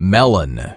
melon.